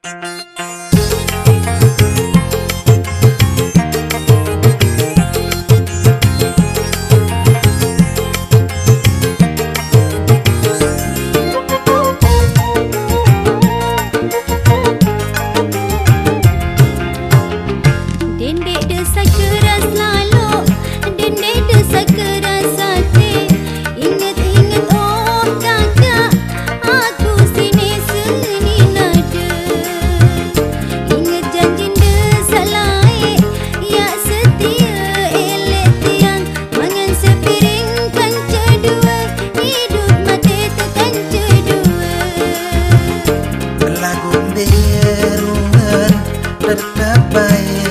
Dendek desa keras lah rumer tetap baik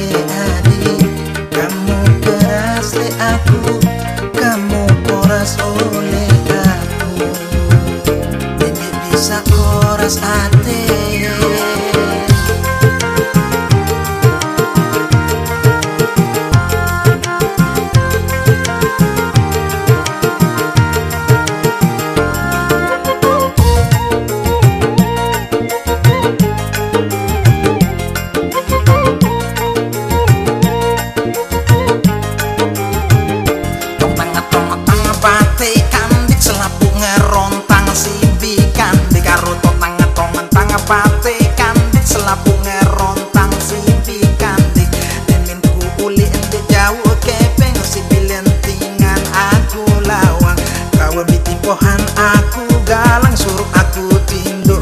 karo tonang tong mentang pate kandik selapu ngerontang simpi kandik temen ku uli ente jauh kepeng si bilen tingan aku lawang. Kawa bitin pohan aku galang suruh aku tindu